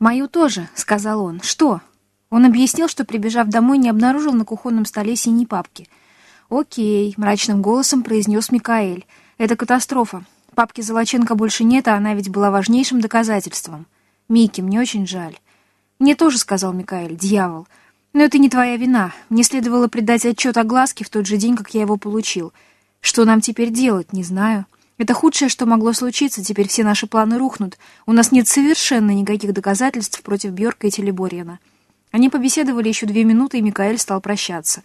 «Мою тоже», — сказал он. «Что?» Он объяснил, что, прибежав домой, не обнаружил на кухонном столе синей папки. «Окей», — мрачным голосом произнес Микаэль. «Это катастрофа. Папки Золоченко больше нет, а она ведь была важнейшим доказательством. Микки, мне очень жаль». «Мне тоже», — сказал Микаэль, — «дьявол. Но это не твоя вина. Мне следовало придать отчет о глазке в тот же день, как я его получил. Что нам теперь делать, не знаю. Это худшее, что могло случиться, теперь все наши планы рухнут. У нас нет совершенно никаких доказательств против Бьорка и Телеборьяна». Они побеседовали еще две минуты, и Микаэль стал прощаться.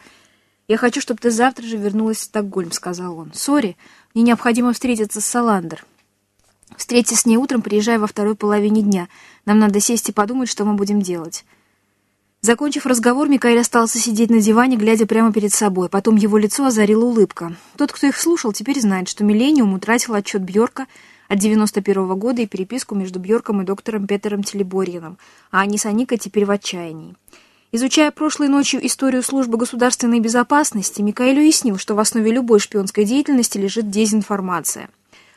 «Я хочу, чтобы ты завтра же вернулась в Стокгольм», — сказал он. «Сори, мне необходимо встретиться с Саландер. Встретись с ней утром, приезжай во второй половине дня. Нам надо сесть и подумать, что мы будем делать». Закончив разговор, Микаэль остался сидеть на диване, глядя прямо перед собой. Потом его лицо озарила улыбка. Тот, кто их слушал, теперь знает, что Миллениум утратил отчет Бьорка от 91 -го года и переписку между Бьорком и доктором Петером Телеборьином, а они с Аникой теперь в отчаянии. Изучая прошлой ночью историю службы государственной безопасности, Микаэль уяснил, что в основе любой шпионской деятельности лежит дезинформация.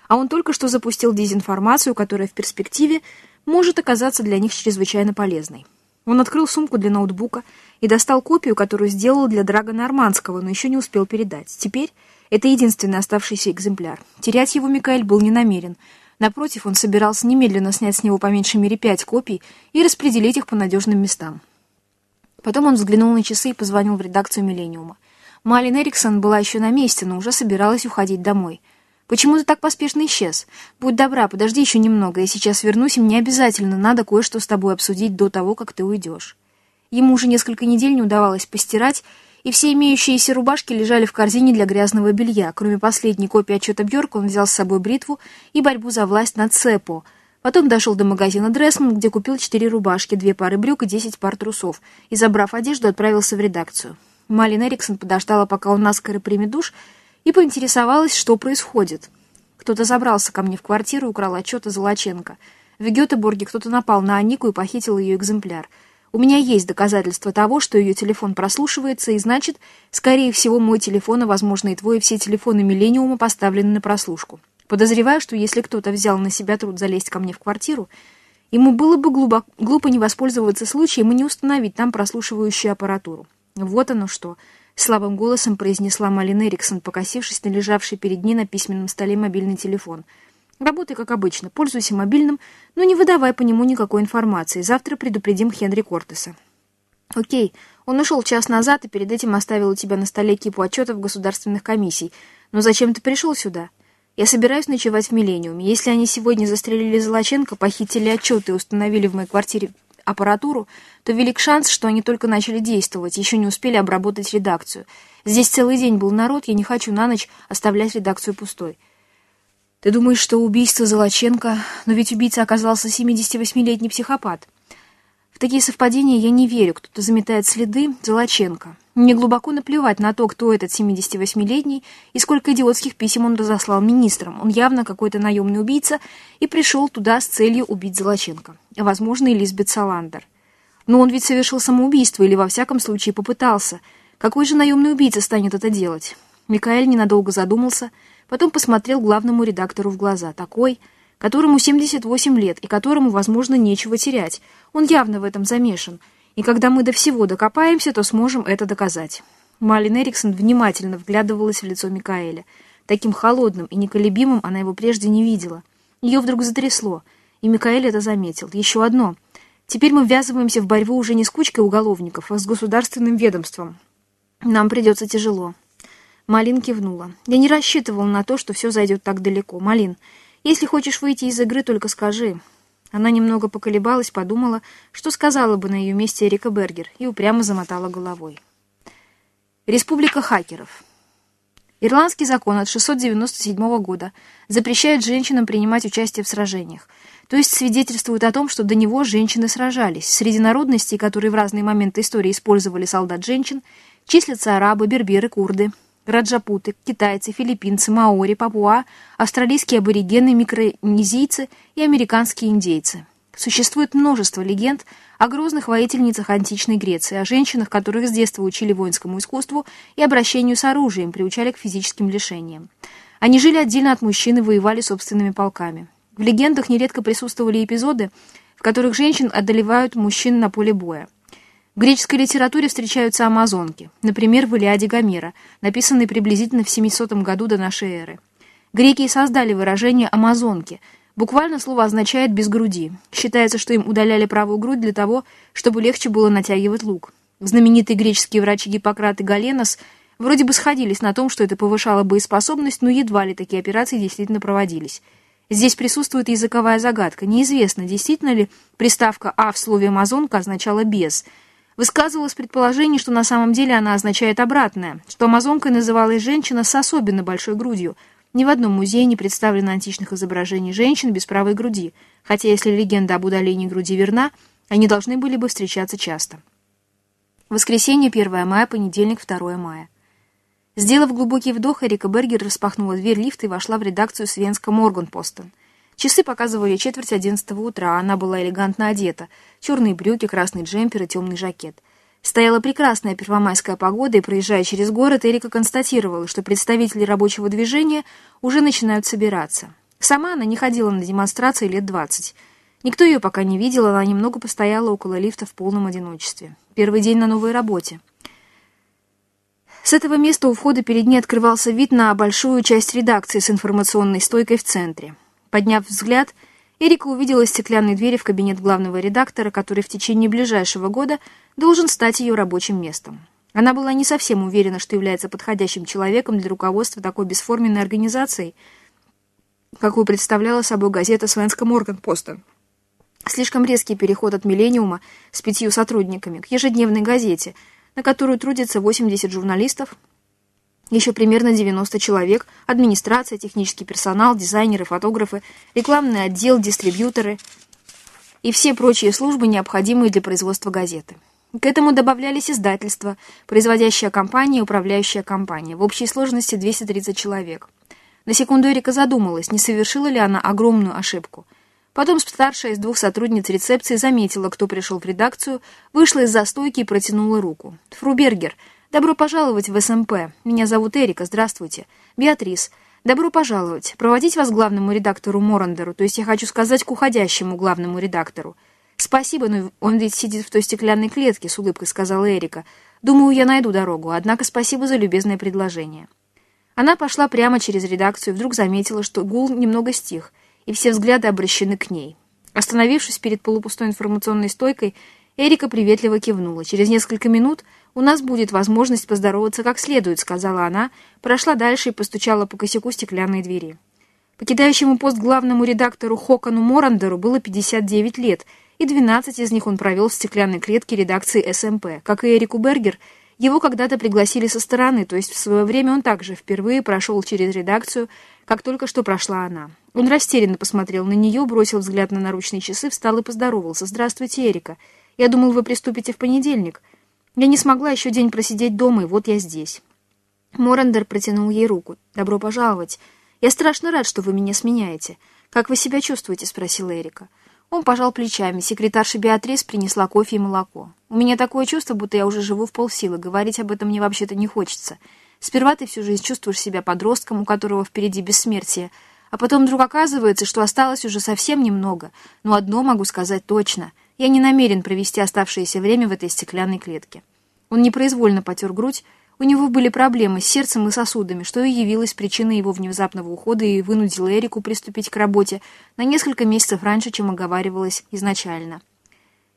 А он только что запустил дезинформацию, которая в перспективе может оказаться для них чрезвычайно полезной. Он открыл сумку для ноутбука и достал копию, которую сделал для Драга Нормандского, но еще не успел передать. Теперь это единственный оставшийся экземпляр. Терять его Микаэль был не намерен. Напротив, он собирался немедленно снять с него по меньшей мере пять копий и распределить их по надежным местам. Потом он взглянул на часы и позвонил в редакцию «Миллениума». Малин Эриксон была еще на месте, но уже собиралась уходить домой. «Почему ты так поспешно исчез? Будь добра, подожди еще немного, я сейчас вернусь, и мне обязательно надо кое-что с тобой обсудить до того, как ты уйдешь». Ему уже несколько недель не удавалось постирать, и все имеющиеся рубашки лежали в корзине для грязного белья. Кроме последней копии отчета Бьорка, он взял с собой бритву и борьбу за власть над Цепо. Потом дошел до магазина Дрессман, где купил четыре рубашки, две пары брюк и десять пар трусов, и, забрав одежду, отправился в редакцию. Малин Эриксон подождала, пока он наскоро примет душ, и поинтересовалась, что происходит. Кто-то забрался ко мне в квартиру и украл отчет о Золоченко. В Гетеборге кто-то напал на Анику и похитил ее экземпляр — у меня есть доказательства того, что ее телефон прослушивается, и значит, скорее всего, мой телефон, а возможно и твой, и все телефоны Миллениума поставлены на прослушку. Подозреваю, что если кто-то взял на себя труд залезть ко мне в квартиру, ему было бы глубоко, глупо не воспользоваться случаем и не установить там прослушивающую аппаратуру. Вот оно что, слабым голосом произнесла Малин Эриксон, покосившись на лежавший перед ней на письменном столе мобильный телефон — Работай, как обычно, пользуйся мобильным, но не выдавай по нему никакой информации. Завтра предупредим Хенри Кортеса. Окей, он ушел час назад и перед этим оставил у тебя на столе кипу отчетов государственных комиссий. Но зачем ты пришел сюда? Я собираюсь ночевать в Миллениуме. Если они сегодня застрелили Золоченко, похитили отчеты и установили в моей квартире аппаратуру, то велик шанс, что они только начали действовать, еще не успели обработать редакцию. Здесь целый день был народ, я не хочу на ночь оставлять редакцию пустой. Ты думаешь, что убийство Золоченко... Но ведь убийца оказался 78-летний психопат. В такие совпадения я не верю. Кто-то заметает следы Золоченко. Мне глубоко наплевать на то, кто этот 78-летний и сколько идиотских писем он разослал министрам. Он явно какой-то наемный убийца и пришел туда с целью убить Золоченко. Возможно, и Лизбет Саландер. Но он ведь совершил самоубийство или, во всяком случае, попытался. Какой же наемный убийца станет это делать? Микаэль ненадолго задумался — Потом посмотрел главному редактору в глаза. Такой, которому 78 лет и которому, возможно, нечего терять. Он явно в этом замешан. И когда мы до всего докопаемся, то сможем это доказать. Малин Эриксон внимательно вглядывалась в лицо Микаэля. Таким холодным и неколебимым она его прежде не видела. Ее вдруг затрясло, и Микаэль это заметил. Еще одно. Теперь мы ввязываемся в борьбу уже не с кучкой уголовников, а с государственным ведомством. Нам придется тяжело. Малин кивнула. «Я не рассчитывал на то, что все зайдет так далеко. Малин, если хочешь выйти из игры, только скажи». Она немного поколебалась, подумала, что сказала бы на ее месте Эрика Бергер, и упрямо замотала головой. Республика хакеров. Ирландский закон от 697 года запрещает женщинам принимать участие в сражениях, то есть свидетельствует о том, что до него женщины сражались. Среди народностей, которые в разные моменты истории использовали солдат-женщин, числятся арабы, берберы, курды, раджапуты, китайцы, филиппинцы, маори, папуа, австралийские аборигены, микронезийцы и американские индейцы. Существует множество легенд о грозных воительницах античной Греции, о женщинах, которых с детства учили воинскому искусству и обращению с оружием, приучали к физическим лишениям. Они жили отдельно от мужчин и воевали собственными полками. В легендах нередко присутствовали эпизоды, в которых женщин одолевают мужчин на поле боя. В греческой литературе встречаются амазонки, например, в Илиаде Гомера, написанной приблизительно в 700 году до нашей эры. Греки и создали выражение «амазонки», Буквально слово означает «без груди». Считается, что им удаляли правую грудь для того, чтобы легче было натягивать лук. Знаменитые греческие врачи Гиппократ и Галенос вроде бы сходились на том, что это повышало боеспособность, но едва ли такие операции действительно проводились. Здесь присутствует языковая загадка. Неизвестно, действительно ли приставка «а» в слове «амазонка» означала «без». Высказывалось предположение, что на самом деле она означает обратное, что амазонкой называлась женщина с особенно большой грудью – ни в одном музее не представлено античных изображений женщин без правой груди, хотя если легенда об удалении груди верна, они должны были бы встречаться часто. Воскресенье, 1 мая, понедельник, 2 мая. Сделав глубокий вдох, Эрика Бергер распахнула дверь лифта и вошла в редакцию Свенска Морганпостен. Часы показывали четверть одиннадцатого утра, а она была элегантно одета. Черные брюки, красный джемпер и темный жакет. Стояла прекрасная первомайская погода, и, проезжая через город, Эрика констатировала, что представители рабочего движения уже начинают собираться. Сама она не ходила на демонстрации лет двадцать. Никто ее пока не видел, она немного постояла около лифта в полном одиночестве. Первый день на новой работе. С этого места у входа перед ней открывался вид на большую часть редакции с информационной стойкой в центре. Подняв взгляд, Эрика увидела стеклянные двери в кабинет главного редактора, который в течение ближайшего года должен стать ее рабочим местом. Она была не совсем уверена, что является подходящим человеком для руководства такой бесформенной организацией, какую представляла собой газета «Свенска Морганпостен». Слишком резкий переход от «Миллениума» с пятью сотрудниками к ежедневной газете, на которую трудится 80 журналистов, еще примерно 90 человек, администрация, технический персонал, дизайнеры, фотографы, рекламный отдел, дистрибьюторы и все прочие службы, необходимые для производства газеты. К этому добавлялись издательства, производящая компания и управляющая компания. В общей сложности 230 человек. На секунду Эрика задумалась, не совершила ли она огромную ошибку. Потом старшая из двух сотрудниц рецепции заметила, кто пришел в редакцию, вышла из застойки и протянула руку. «Фрубергер», «Добро пожаловать в СМП. Меня зовут Эрика. Здравствуйте. Беатрис. Добро пожаловать. Проводить вас главному редактору Морандеру, то есть я хочу сказать к уходящему главному редактору». «Спасибо, но он ведь сидит в той стеклянной клетке», — с улыбкой сказала Эрика. «Думаю, я найду дорогу, однако спасибо за любезное предложение». Она пошла прямо через редакцию и вдруг заметила, что гул немного стих, и все взгляды обращены к ней. Остановившись перед полупустой информационной стойкой, Эрика приветливо кивнула. Через несколько минут «У нас будет возможность поздороваться как следует», — сказала она, прошла дальше и постучала по косяку стеклянной двери. Покидающему пост главному редактору Хокану Морандеру было 59 лет, и 12 из них он провел в стеклянной клетке редакции СМП. Как и Эрику Бергер, его когда-то пригласили со стороны, то есть в свое время он также впервые прошел через редакцию, как только что прошла она. Он растерянно посмотрел на нее, бросил взгляд на наручные часы, встал и поздоровался. «Здравствуйте, Эрика. Я думал, вы приступите в понедельник». Я не смогла еще день просидеть дома, и вот я здесь. Морандер протянул ей руку. «Добро пожаловать. Я страшно рад, что вы меня сменяете. Как вы себя чувствуете?» — спросил Эрика. Он пожал плечами. Секретарша Беатрис принесла кофе и молоко. «У меня такое чувство, будто я уже живу в полсилы. Говорить об этом мне вообще-то не хочется. Сперва ты всю жизнь чувствуешь себя подростком, у которого впереди бессмертие, а потом вдруг оказывается, что осталось уже совсем немного. Но одно могу сказать точно — я не намерен провести оставшееся время в этой стеклянной клетке. Он непроизвольно потер грудь, у него были проблемы с сердцем и сосудами, что и явилось причиной его внезапного ухода и вынудило Эрику приступить к работе на несколько месяцев раньше, чем оговаривалось изначально.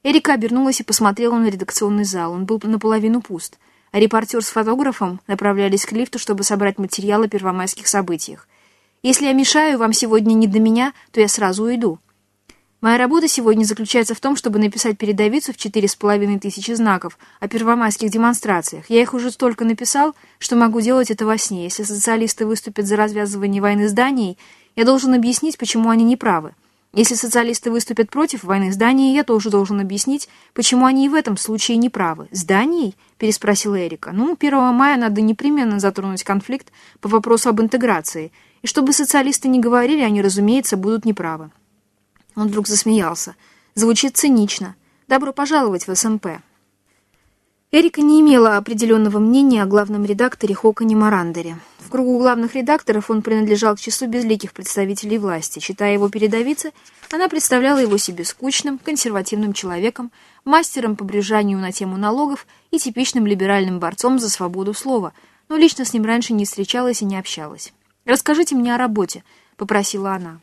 Эрика обернулась и посмотрела на редакционный зал. Он был наполовину пуст, а репортер с фотографом направлялись к лифту, чтобы собрать материал о первомайских событиях. «Если я мешаю вам сегодня не до меня, то я сразу уйду», Моя работа сегодня заключается в том, чтобы написать передовицу в четыре с половиной тысячи знаков о первомайских демонстрациях. Я их уже столько написал, что могу делать это во сне. Если социалисты выступят за развязывание войны с Данией, я должен объяснить, почему они не правы. Если социалисты выступят против войны с Данией, я тоже должен объяснить, почему они и в этом случае не правы. «С Данией?» – переспросила Эрика. «Ну, 1 мая надо непременно затронуть конфликт по вопросу об интеграции. И чтобы социалисты не говорили, они, разумеется, будут неправы». Он вдруг засмеялся. Звучит цинично. Добро пожаловать в СМП. Эрика не имела определенного мнения о главном редакторе Хоконе Марандере. В кругу главных редакторов он принадлежал к числу безликих представителей власти. Читая его передовицы, она представляла его себе скучным, консервативным человеком, мастером по брюзжанию на тему налогов и типичным либеральным борцом за свободу слова, но лично с ним раньше не встречалась и не общалась. «Расскажите мне о работе», — попросила она.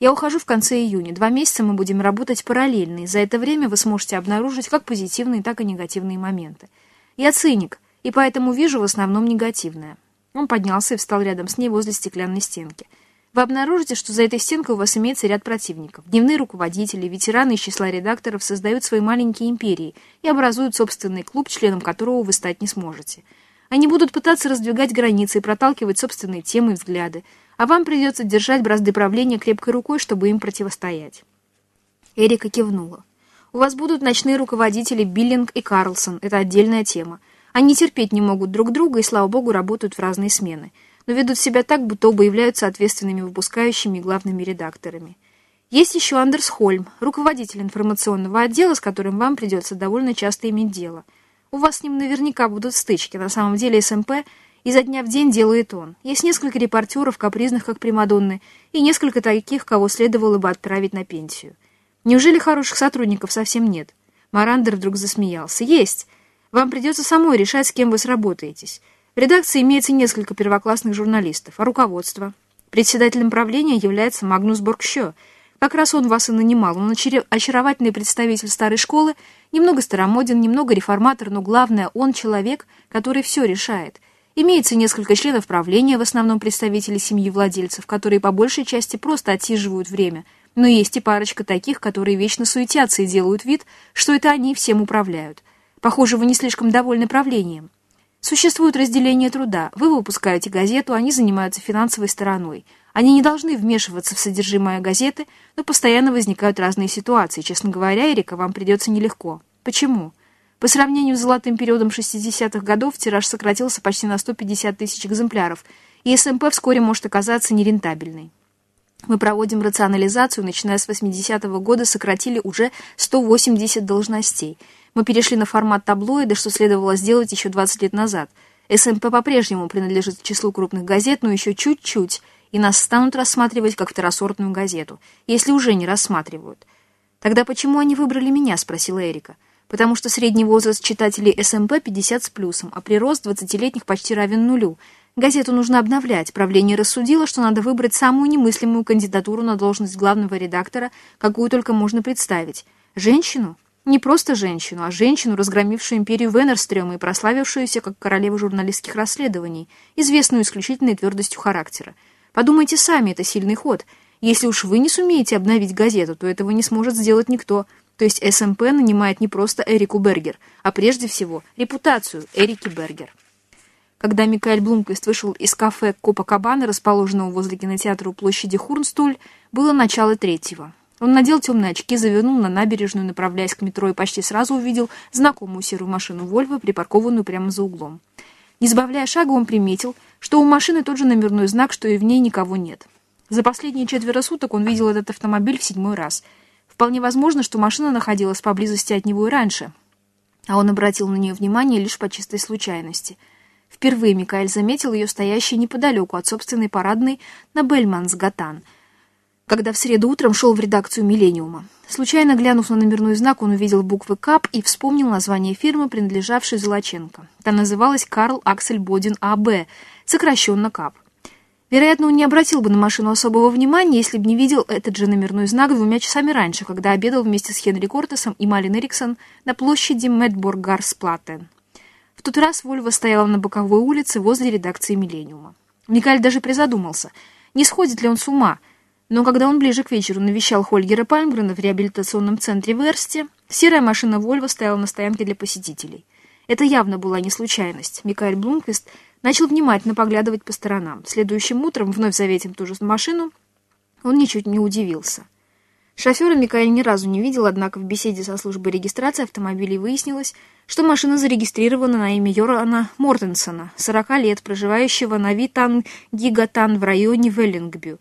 Я ухожу в конце июня. Два месяца мы будем работать параллельно, и за это время вы сможете обнаружить как позитивные, так и негативные моменты. Я циник, и поэтому вижу в основном негативное. Он поднялся и встал рядом с ней возле стеклянной стенки. Вы обнаружите, что за этой стенкой у вас имеется ряд противников. Дневные руководители, ветераны из числа редакторов создают свои маленькие империи и образуют собственный клуб, членом которого вы стать не сможете. Они будут пытаться раздвигать границы и проталкивать собственные темы и взгляды, а вам придется держать бразды правления крепкой рукой, чтобы им противостоять». Эрика кивнула. «У вас будут ночные руководители Биллинг и Карлсон. Это отдельная тема. Они терпеть не могут друг друга и, слава богу, работают в разные смены. Но ведут себя так, будто оба являются ответственными выпускающими и главными редакторами. Есть еще Андерс Хольм, руководитель информационного отдела, с которым вам придется довольно часто иметь дело. У вас с ним наверняка будут стычки. На самом деле СМП Изо дня в день делает он. Есть несколько репортеров, капризных как Примадонны, и несколько таких, кого следовало бы отправить на пенсию. Неужели хороших сотрудников совсем нет? Марандер вдруг засмеялся. Есть. Вам придется самой решать, с кем вы сработаетесь. В редакции имеется несколько первоклассных журналистов, а руководство? Председателем правления является Магнус Боргщо. Как раз он вас и нанимал. Он очаровательный представитель старой школы, немного старомоден, немного реформатор, но главное, он человек, который все решает — Имеется несколько членов правления, в основном представители семьи владельцев, которые по большей части просто отсиживают время, но есть и парочка таких, которые вечно суетятся и делают вид, что это они всем управляют. Похоже, вы не слишком довольны правлением. Существует разделение труда. Вы выпускаете газету, они занимаются финансовой стороной. Они не должны вмешиваться в содержимое газеты, но постоянно возникают разные ситуации. Честно говоря, Эрика, вам придется нелегко. Почему? По сравнению с золотым периодом 60-х годов тираж сократился почти на 150 тысяч экземпляров, и СМП вскоре может оказаться нерентабельной. Мы проводим рационализацию, начиная с 80-го года сократили уже 180 должностей. Мы перешли на формат таблоида, что следовало сделать еще 20 лет назад. СМП по-прежнему принадлежит к числу крупных газет, но еще чуть-чуть, и нас станут рассматривать как второсортную газету, если уже не рассматривают. «Тогда почему они выбрали меня?» — спросила Эрика потому что средний возраст читателей СМП 50 с плюсом, а прирост 20-летних почти равен нулю. Газету нужно обновлять. Правление рассудило, что надо выбрать самую немыслимую кандидатуру на должность главного редактора, какую только можно представить. Женщину? Не просто женщину, а женщину, разгромившую империю Венерстрёма и прославившуюся как королева журналистских расследований, известную исключительной твердостью характера. Подумайте сами, это сильный ход. Если уж вы не сумеете обновить газету, то этого не сможет сделать никто – то есть СМП нанимает не просто Эрику Бергер, а прежде всего репутацию Эрики Бергер. Когда Микаэль Блумквист вышел из кафе Копакабана, расположенного возле кинотеатра у площади Хурнстуль, было начало третьего. Он надел темные очки, завернул на набережную, направляясь к метро, и почти сразу увидел знакомую серую машину «Вольво», припаркованную прямо за углом. Не сбавляя шага, он приметил, что у машины тот же номерной знак, что и в ней никого нет. За последние четверо суток он видел этот автомобиль в седьмой раз — Вполне возможно, что машина находилась поблизости от него и раньше, а он обратил на нее внимание лишь по чистой случайности. Впервые Микаэль заметил ее стоящей неподалеку от собственной парадной на Бельманс-Гатан, когда в среду утром шел в редакцию «Миллениума». Случайно глянув на номерной знак, он увидел буквы «КАП» и вспомнил название фирмы, принадлежавшей Золоченко. Та называлась «Карл Аксель Бодин А.Б», сокращенно «КАП». Вероятно, он не обратил бы на машину особого внимания, если бы не видел этот же номерной знак двумя часами раньше, когда обедал вместе с Хенри Кортесом и Малин Эриксон на площади Мэтборгарсплаттен. В тот раз Вольва стояла на боковой улице возле редакции «Миллениума». Никаль даже призадумался, не сходит ли он с ума, но когда он ближе к вечеру навещал Хольгера Пальмгрена в реабилитационном центре в Эрсте, серая машина Вольва стояла на стоянке для посетителей. Это явно была не случайность. Микаэль Блумквист начал внимательно поглядывать по сторонам. Следующим утром, вновь заветив ту же машину, он ничуть не удивился. Шофера Микаэль ни разу не видел, однако в беседе со службой регистрации автомобилей выяснилось, что машина зарегистрирована на имя Йорана Мортенсона, 40 лет, проживающего на Витан Гигатан в районе Веллингбю.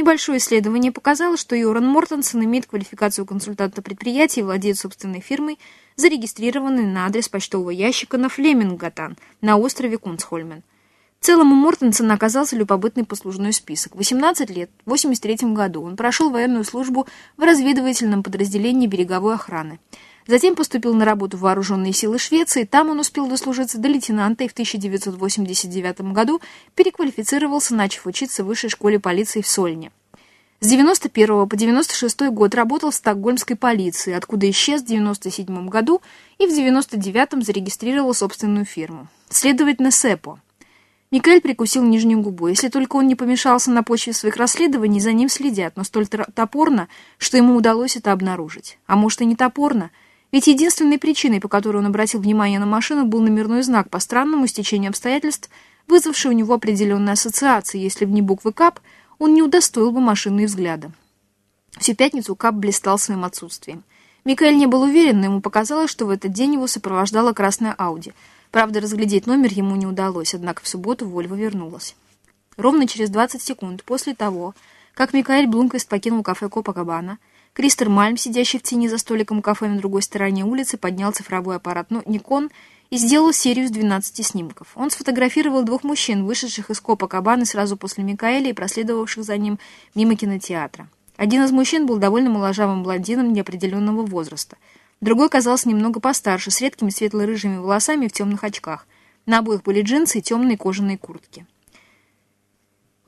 Небольшое исследование показало, что Йоран Мортенсон имеет квалификацию консультанта предприятия и владеет собственной фирмой, зарегистрированной на адрес почтового ящика на Флемингатан на острове Кунцхольмен. В целом у Мортенсона оказался любопытный послужной список. 18 лет, в 83 году он прошел военную службу в разведывательном подразделении береговой охраны. Затем поступил на работу в вооруженные силы Швеции, там он успел дослужиться до лейтенанта и в 1989 году переквалифицировался, начав учиться в высшей школе полиции в Сольне. С 91 по 96 год работал в стокгольмской полиции, откуда исчез в 97 году и в 99 зарегистрировал собственную фирму. Следовательно, СЭПО – Микаэль прикусил нижнюю губу. Если только он не помешался на почве своих расследований, за ним следят, но столь топорно, что ему удалось это обнаружить. А может и не топорно? Ведь единственной причиной, по которой он обратил внимание на машину, был номерной знак по странному стечению обстоятельств, вызвавший у него определенные ассоциации. Если бы не буквы КАП, он не удостоил бы машины взгляда. Всю пятницу КАП блистал своим отсутствием. Микаэль не был уверен, но ему показалось, что в этот день его сопровождала красная Ауди — Правда, разглядеть номер ему не удалось, однако в субботу Вольва вернулась. Ровно через 20 секунд после того, как Микаэль Блумквист покинул кафе Копакабана, Кристер Мальм, сидящий в тени за столиком кафе на другой стороне улицы, поднял цифровой аппарат Никон и сделал серию из 12 снимков. Он сфотографировал двух мужчин, вышедших из Копакабаны сразу после Микаэля и проследовавших за ним мимо кинотеатра. Один из мужчин был довольно моложавым блондином неопределенного возраста – Другой казался немного постарше, с редкими светло-рыжими волосами в темных очках. На обоих были джинсы и темные кожаные куртки.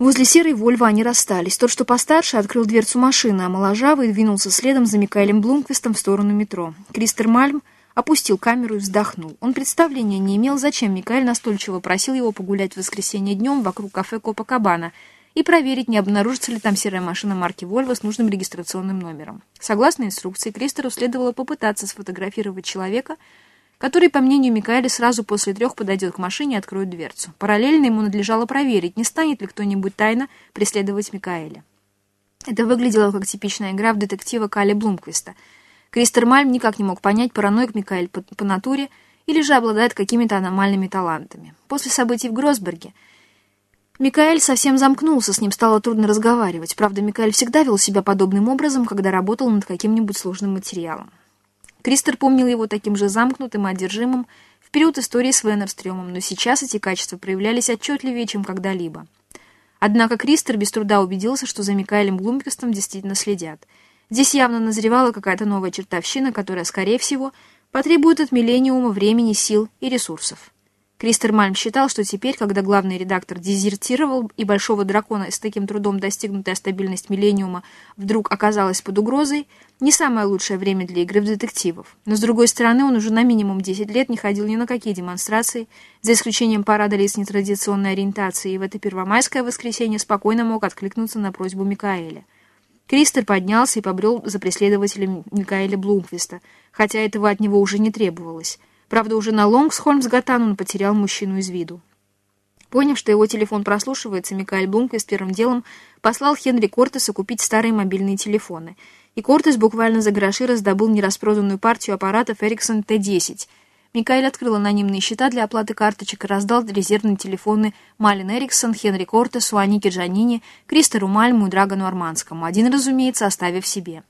Возле серой Вольво они расстались. Тот, что постарше, открыл дверцу машины, а моложавый двинулся следом за Микаэлем Блумквистом в сторону метро. Кристер Мальм опустил камеру и вздохнул. Он представления не имел, зачем Микаэль настойчиво просил его погулять в воскресенье днем вокруг кафе Копакабана — и проверить, не обнаружится ли там серая машина марки Volvo с нужным регистрационным номером. Согласно инструкции, Кристеру следовало попытаться сфотографировать человека, который, по мнению Микаэля, сразу после трех подойдет к машине и откроет дверцу. Параллельно ему надлежало проверить, не станет ли кто-нибудь тайно преследовать Микаэля. Это выглядело как типичная игра в детектива Кали Блумквиста. Кристер Мальм никак не мог понять, параноик Микаэль по, по натуре или же обладает какими-то аномальными талантами. После событий в Гросберге – Микаэль совсем замкнулся, с ним стало трудно разговаривать. Правда, Микаэль всегда вел себя подобным образом, когда работал над каким-нибудь сложным материалом. Кристер помнил его таким же замкнутым и одержимым в период истории с Венерстрёмом, но сейчас эти качества проявлялись отчетливее, чем когда-либо. Однако Кристер без труда убедился, что за Микаэлем Блумквистом действительно следят. Здесь явно назревала какая-то новая чертовщина, которая, скорее всего, потребует от миллениума времени, сил и ресурсов. Кристер Мальм считал, что теперь, когда главный редактор дезертировал и Большого Дракона с таким трудом достигнутая стабильность Миллениума вдруг оказалась под угрозой, не самое лучшее время для игры в детективов. Но, с другой стороны, он уже на минимум 10 лет не ходил ни на какие демонстрации, за исключением парада лиц нетрадиционной ориентации, и в это первомайское воскресенье спокойно мог откликнуться на просьбу Микаэля. Кристер поднялся и побрел за преследователем Микаэля Блумквиста, хотя этого от него уже не требовалось — Правда, уже на Лонгсхольмсгатан он потерял мужчину из виду. Поняв, что его телефон прослушивается, Микаэль Блумквист первым делом послал Хенри Кортеса купить старые мобильные телефоны. И Кортес буквально за гроши раздобыл нераспроданную партию аппаратов Ericsson T10. Микаэль открыл анонимные счета для оплаты карточек и раздал резервные телефоны Малин Эриксон, Хенри Кортесу, Анике Джанини, Кристеру Мальму и Драгону Арманскому, один, разумеется, оставив себе.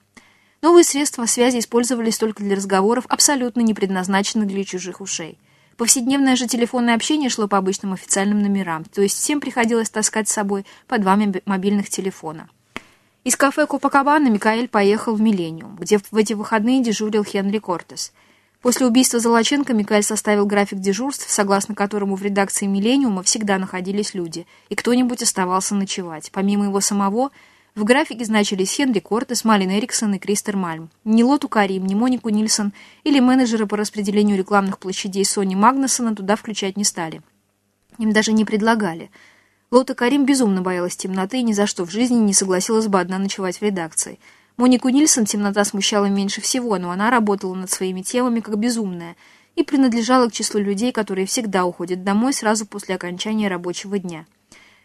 Новые средства связи использовались только для разговоров, абсолютно не предназначенных для чужих ушей. Повседневное же телефонное общение шло по обычным официальным номерам, то есть всем приходилось таскать с собой по два мобильных телефона. Из кафе Копакабана Микаэль поехал в Миллениум, где в эти выходные дежурил Хенри Кортес. После убийства Золоченко Микаэль составил график дежурств, согласно которому в редакции Миллениума всегда находились люди, и кто-нибудь оставался ночевать. Помимо его самого, в графике значились Хенри Кортес, Малин Эриксон и Кристер Мальм. Ни Лоту Карим, ни Монику Нильсон или менеджера по распределению рекламных площадей Сони Магнусона туда включать не стали. Им даже не предлагали. Лота Карим безумно боялась темноты и ни за что в жизни не согласилась бы одна ночевать в редакции. Монику Нильсон темнота смущала меньше всего, но она работала над своими темами как безумная и принадлежала к числу людей, которые всегда уходят домой сразу после окончания рабочего дня.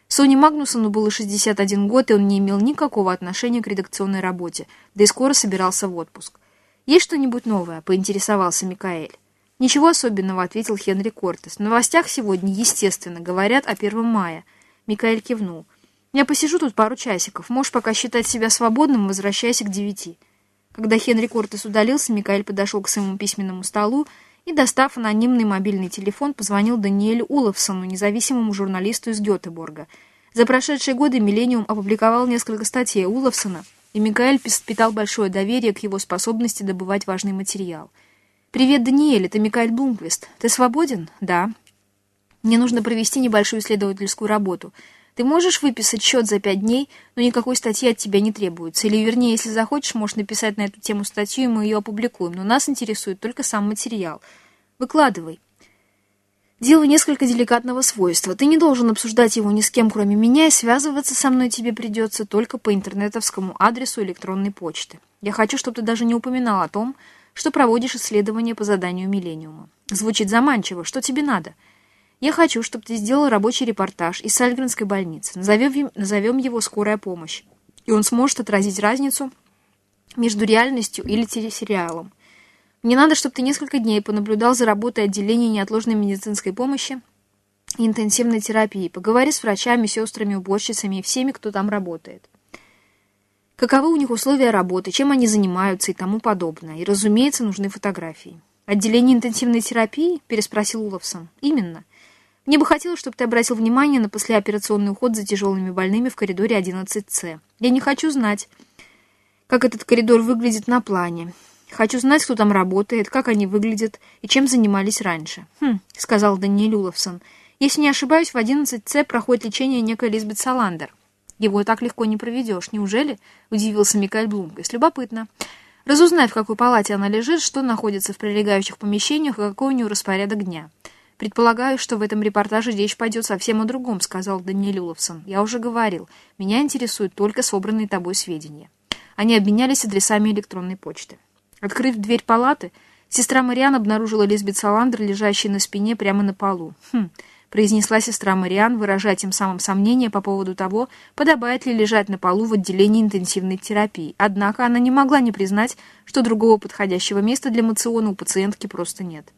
Соне Магнусону было 61 год, и он не имел никакого отношения к редакционной работе, да и скоро собирался в отпуск. «Есть что-нибудь новое?» — поинтересовался Микаэль. «Ничего особенного», — ответил Хенри Кортес. «В новостях сегодня, естественно, говорят о 1 мая». Микаэль кивнул. Я посижу тут пару часиков. Можешь пока считать себя свободным, возвращайся к девяти». Когда Хенри Кортес удалился, Микаэль подошел к своему письменному столу и, достав анонимный мобильный телефон, позвонил Даниэлю Уловсону, независимому журналисту из Гетеборга. За прошедшие годы «Миллениум» опубликовал несколько статей Уловсона, и Микаэль питал большое доверие к его способности добывать важный материал. «Привет, Даниэль, это Микаэль Блумквист. Ты свободен?» «Да». «Мне нужно провести небольшую исследовательскую работу». Ты можешь выписать счет за пять дней, но никакой статьи от тебя не требуется. Или, вернее, если захочешь, можешь написать на эту тему статью, и мы ее опубликуем. Но нас интересует только сам материал. Выкладывай. Дело несколько деликатного свойства. Ты не должен обсуждать его ни с кем, кроме меня, и связываться со мной тебе придется только по интернетовскому адресу электронной почты. Я хочу, чтобы ты даже не упоминал о том, что проводишь исследование по заданию Миллениума. Звучит заманчиво. Что тебе надо?» Я хочу, чтобы ты сделал рабочий репортаж из Сальгренской больницы. Назовем, назовем его «Скорая помощь». И он сможет отразить разницу между реальностью или телесериалом. Мне надо, чтобы ты несколько дней понаблюдал за работой отделения неотложной медицинской помощи и интенсивной терапии. Поговори с врачами, сестрами, уборщицами и всеми, кто там работает. Каковы у них условия работы, чем они занимаются и тому подобное. И, разумеется, нужны фотографии. «Отделение интенсивной терапии?» – переспросил Уловсон. «Именно. Мне бы хотелось, чтобы ты обратил внимание на послеоперационный уход за тяжелыми больными в коридоре 11С. Я не хочу знать, как этот коридор выглядит на плане. Хочу знать, кто там работает, как они выглядят и чем занимались раньше. «Хм», — сказал Даниэль Уловсон. «Если не ошибаюсь, в 11С проходит лечение некой Лизбет Саландер. Его так легко не проведешь. Неужели?» — удивился Микаэль Блумквист. «Любопытно. Разузнай, в какой палате она лежит, что находится в прилегающих помещениях и какой у нее распорядок дня». «Предполагаю, что в этом репортаже речь пойдет совсем о другом», — сказал Даниэль Уловсон. «Я уже говорил, меня интересуют только собранные тобой сведения». Они обменялись адресами электронной почты. Открыв дверь палаты, сестра Мариан обнаружила Лизбет Саландер, лежащей на спине прямо на полу. «Хм», — произнесла сестра Мариан, выражая тем самым сомнение по поводу того, подобает ли лежать на полу в отделении интенсивной терапии. Однако она не могла не признать, что другого подходящего места для мациона у пациентки просто нет.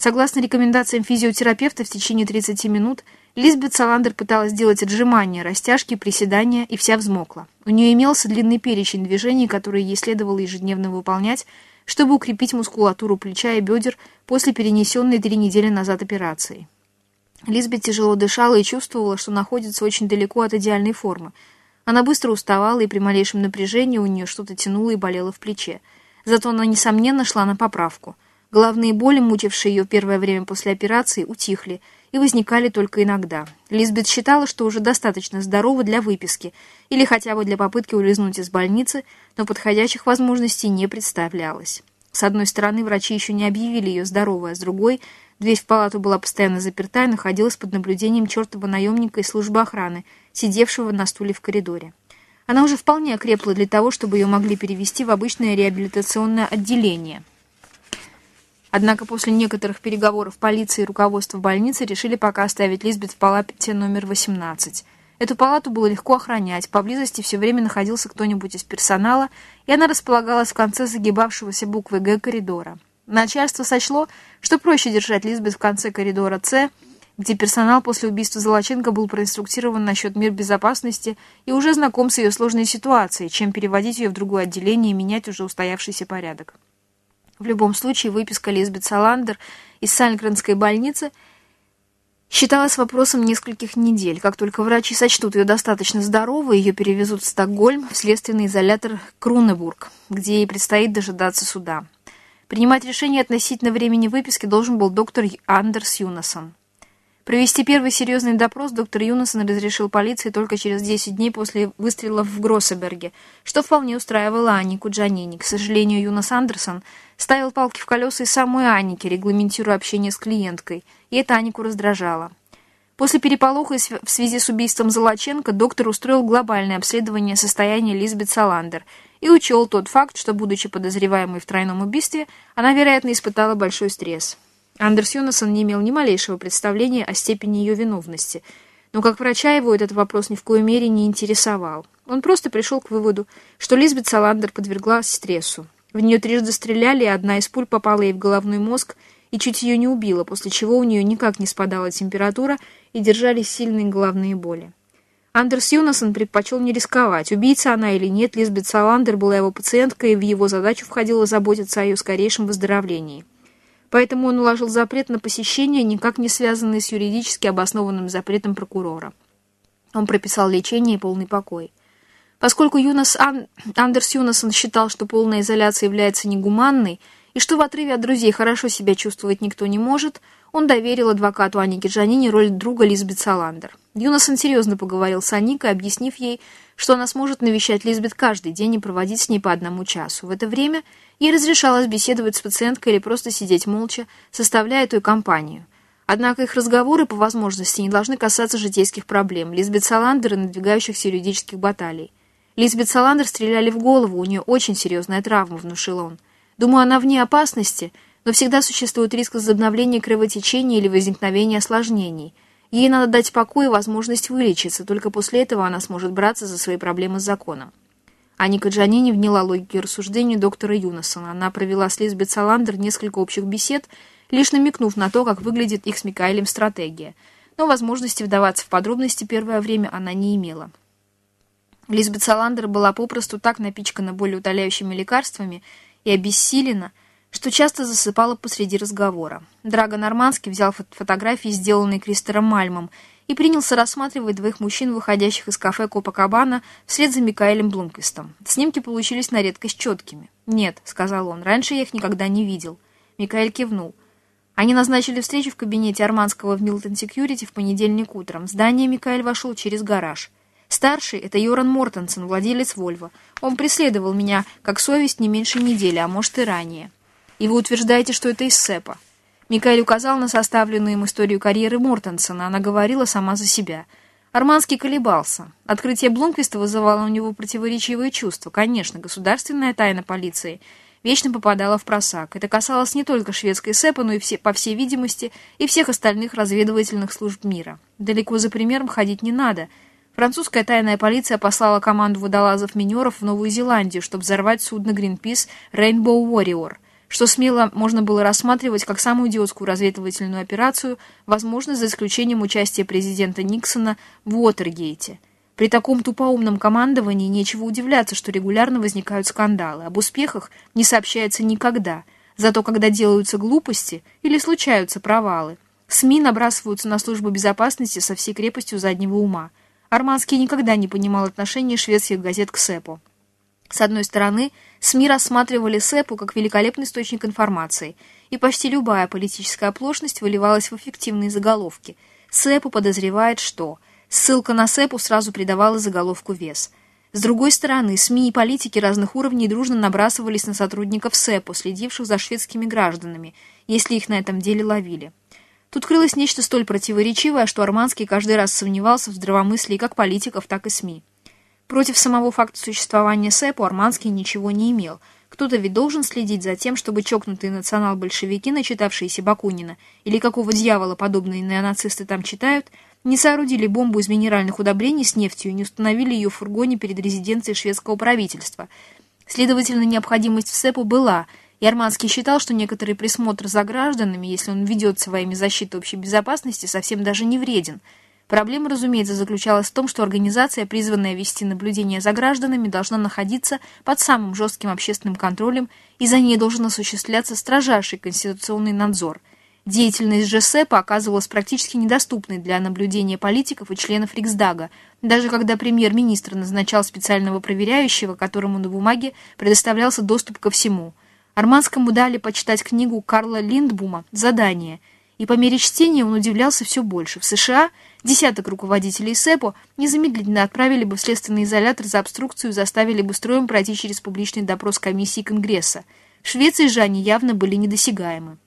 Согласно рекомендациям физиотерапевта, в течение 30 минут Лизбет Саландер пыталась делать отжимания, растяжки, приседания и вся взмокла. У нее имелся длинный перечень движений, которые ей следовало ежедневно выполнять, чтобы укрепить мускулатуру плеча и бедер после перенесенной три недели назад операции. Лизбет тяжело дышала и чувствовала, что находится очень далеко от идеальной формы. Она быстро уставала, и при малейшем напряжении у нее что-то тянуло и болело в плече. Зато она, несомненно, шла на поправку – Главные боли, мучившие ее первое время после операции, утихли и возникали только иногда. Лизбет считала, что уже достаточно здорова для выписки или хотя бы для попытки улизнуть из больницы, но подходящих возможностей не представлялось. С одной стороны, врачи еще не объявили ее здоровой, а с другой, дверь в палату была постоянно заперта и находилась под наблюдением чертова наемника из службы охраны, сидевшего на стуле в коридоре. Она уже вполне окрепла для того, чтобы ее могли перевести в обычное реабилитационное отделение – Однако после некоторых переговоров полиции и руководства больницы решили пока оставить Лизбет в палате номер 18. Эту палату было легко охранять, поблизости все время находился кто-нибудь из персонала, и она располагалась в конце загибавшегося буквы «Г» коридора. Начальство сочло, что проще держать Лизбет в конце коридора «С», где персонал после убийства Золоченко был проинструктирован насчет мер безопасности и уже знаком с ее сложной ситуацией, чем переводить ее в другое отделение и менять уже устоявшийся порядок. В любом случае, выписка Лизбет Саландер из Сальгренской больницы считалась вопросом нескольких недель. Как только врачи сочтут ее достаточно здоровой, ее перевезут в Стокгольм, в следственный изолятор Крунебург, где ей предстоит дожидаться суда. Принимать решение относительно времени выписки должен был доктор Андерс Юнасон. Провести первый серьезный допрос доктор Юнасон разрешил полиции только через 10 дней после выстрелов в Гроссеберге, что вполне устраивало Анику Джанини. К сожалению, Юнас Андерсон ставил палки в колеса и самой Анике, регламентируя общение с клиенткой, и это Анику раздражало. После переполоха в связи с убийством Золоченко доктор устроил глобальное обследование состояния Лизбет Саландер и учел тот факт, что, будучи подозреваемой в тройном убийстве, она, вероятно, испытала большой стресс. Андерс Юнасон не имел ни малейшего представления о степени ее виновности, но как врача его этот вопрос ни в коей мере не интересовал. Он просто пришел к выводу, что Лизбет Саландер подверглась стрессу. В нее трижды стреляли, и одна из пуль попала ей в головной мозг и чуть ее не убила, после чего у нее никак не спадала температура и держались сильные головные боли. Андерс Юнасон предпочел не рисковать. Убийца она или нет, Лизбет Саландер была его пациенткой, и в его задачу входило заботиться о ее скорейшем выздоровлении. Поэтому он уложил запрет на посещение, никак не связанный с юридически обоснованным запретом прокурора. Он прописал лечение и полный покой. Поскольку Юнас Ан... Андерс Юнасон считал, что полная изоляция является негуманной, и что в отрыве от друзей хорошо себя чувствовать никто не может, он доверил адвокату Анике Джанини роль друга Лизбет Саландер. Юнасон серьезно поговорил с Аникой, объяснив ей, что она сможет навещать Лизбет каждый день и проводить с ней по одному часу. В это время ей разрешалось беседовать с пациенткой или просто сидеть молча, составляя эту компанию. Однако их разговоры по возможности не должны касаться житейских проблем, Лизбет Саландер и надвигающихся юридических баталий. Лизбет Саландер стреляли в голову, у нее очень серьезная травма, внушил он. Думаю, она вне опасности, но всегда существует риск возобновления кровотечения или возникновения осложнений – Ей надо дать покой и возможность вылечиться, только после этого она сможет браться за свои проблемы с законом. Аника Джанини вняла логике рассуждений доктора Юнасона. Она провела с Лизбет Саландер несколько общих бесед, лишь намекнув на то, как выглядит их с Микаэлем стратегия. Но возможности вдаваться в подробности первое время она не имела. Лизбет Саландер была попросту так напичкана болеутоляющими лекарствами и обессилена, что часто засыпала посреди разговора. Драго Нормандский взял фотографии, сделанные Кристером Мальмом, и принялся рассматривать двоих мужчин, выходящих из кафе Копакабана, вслед за Микаэлем Блумквистом. Снимки получились на редкость четкими. «Нет», — сказал он, — «раньше я их никогда не видел». Микаэль кивнул. Они назначили встречу в кабинете Арманского в Милтон Секьюрити в понедельник утром. В здание Микаэль вошел через гараж. Старший — это Йоран Мортенсен, владелец Вольво. Он преследовал меня, как совесть, не меньше недели, а может и ранее. И вы утверждаете, что это из СЭПа. Микаэль указал на составленную им историю карьеры Мортенсона. Она говорила сама за себя. Арманский колебался. Открытие Блумквиста вызывало у него противоречивые чувства. Конечно, государственная тайна полиции вечно попадала в просак. Это касалось не только шведской СЭПа, но и, все, по всей видимости, и всех остальных разведывательных служб мира. Далеко за примером ходить не надо. Французская тайная полиция послала команду водолазов-минеров в Новую Зеландию, чтобы взорвать судно «Гринпис» «Rainbow Warrior» что смело можно было рассматривать как самую идиотскую разведывательную операцию, возможно, за исключением участия президента Никсона в Уотергейте. При таком тупоумном командовании нечего удивляться, что регулярно возникают скандалы. Об успехах не сообщается никогда. Зато когда делаются глупости или случаются провалы, СМИ набрасываются на службу безопасности со всей крепостью заднего ума. Арманский никогда не понимал отношения шведских газет к СЭПу. С одной стороны, СМИ рассматривали СЭПу как великолепный источник информации, и почти любая политическая оплошность выливалась в эффективные заголовки. СЭПу подозревает, что... Ссылка на СЭПу сразу придавала заголовку вес. С другой стороны, СМИ и политики разных уровней дружно набрасывались на сотрудников СЭПу, следивших за шведскими гражданами, если их на этом деле ловили. Тут крылось нечто столь противоречивое, что Арманский каждый раз сомневался в здравомыслии как политиков, так и СМИ. Против самого факта существования СЭПу Арманский ничего не имел. Кто-то ведь должен следить за тем, чтобы чокнутые национал-большевики, начитавшиеся Бакунина, или какого дьявола подобные неонацисты там читают, не соорудили бомбу из минеральных удобрений с нефтью и не установили ее в фургоне перед резиденцией шведского правительства. Следовательно, необходимость в СЭПу была, и Арманский считал, что некоторый присмотр за гражданами, если он ведется во имя защиты общей безопасности, совсем даже не вреден – Проблема, разумеется, заключалась в том, что организация, призванная вести наблюдение за гражданами, должна находиться под самым жестким общественным контролем, и за ней должен осуществляться строжайший конституционный надзор. Деятельность ЖСЭПа оказывалась практически недоступной для наблюдения политиков и членов Риксдага, даже когда премьер-министр назначал специального проверяющего, которому на бумаге предоставлялся доступ ко всему. Арманскому дали почитать книгу Карла Линдбума «Задание», и по мере чтения он удивлялся все больше. В США – Десяток руководителей СЭПО незамедлительно отправили бы в следственный изолятор за обструкцию и заставили бы строем пройти через публичный допрос комиссии Конгресса. В Швеции же они явно были недосягаемы.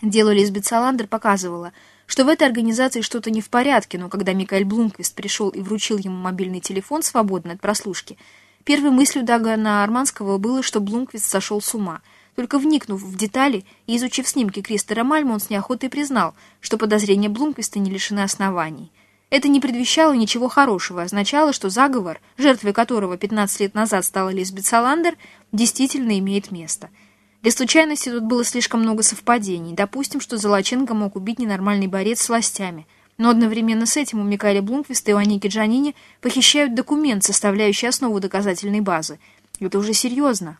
Дело Лизбет Саландер показывало, что в этой организации что-то не в порядке, но когда Микаэль Блумквист пришел и вручил ему мобильный телефон, свободный от прослушки, первой мыслью Дагана Арманского было, что Блумквист сошел с ума – только вникнув в детали и изучив снимки Кристера Мальма, он с неохотой признал, что подозрения Блумквиста не лишены оснований. Это не предвещало ничего хорошего, означало, что заговор, жертвой которого 15 лет назад стала Лизбет Саландер, действительно имеет место. Для случайности тут было слишком много совпадений. Допустим, что Золоченко мог убить ненормальный борец с властями. Но одновременно с этим у Микаэля Блумквиста и у Аники Джанини похищают документ, составляющий основу доказательной базы. Это уже серьезно.